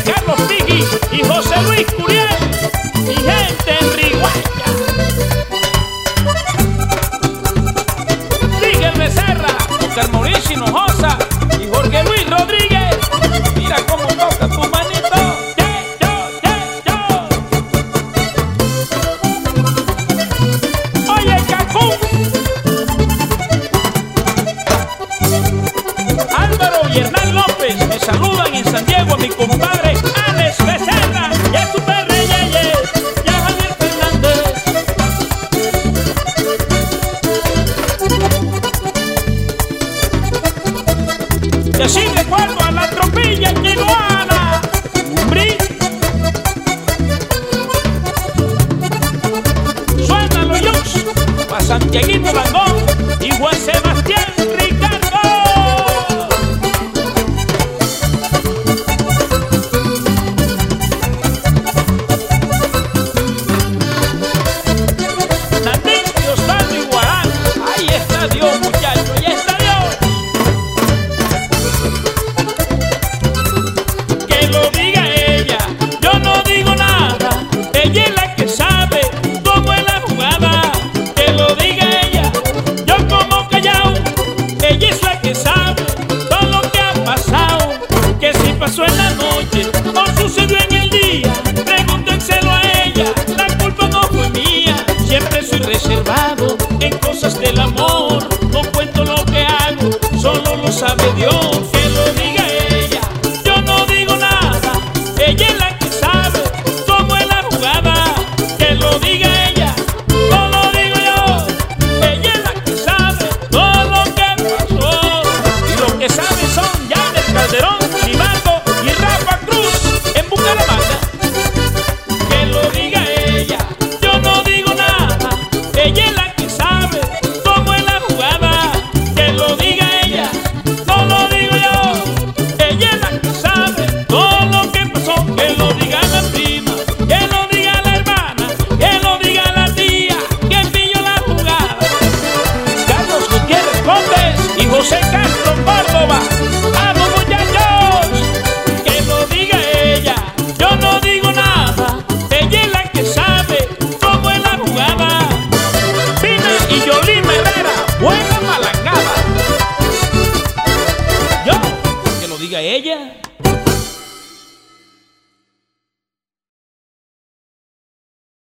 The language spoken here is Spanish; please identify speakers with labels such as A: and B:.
A: Carlos Pigui y José Luis y Hernán López me saludan en San Diego a mi compadre Alex Becerra y a su perro Yeye y a Javier Fernández. Y así recuerdo a la tropilla chinoana. Bri. Suénalo, Yux, pa' Santiaguito Langón y Juan palabra de Dios. diga ella.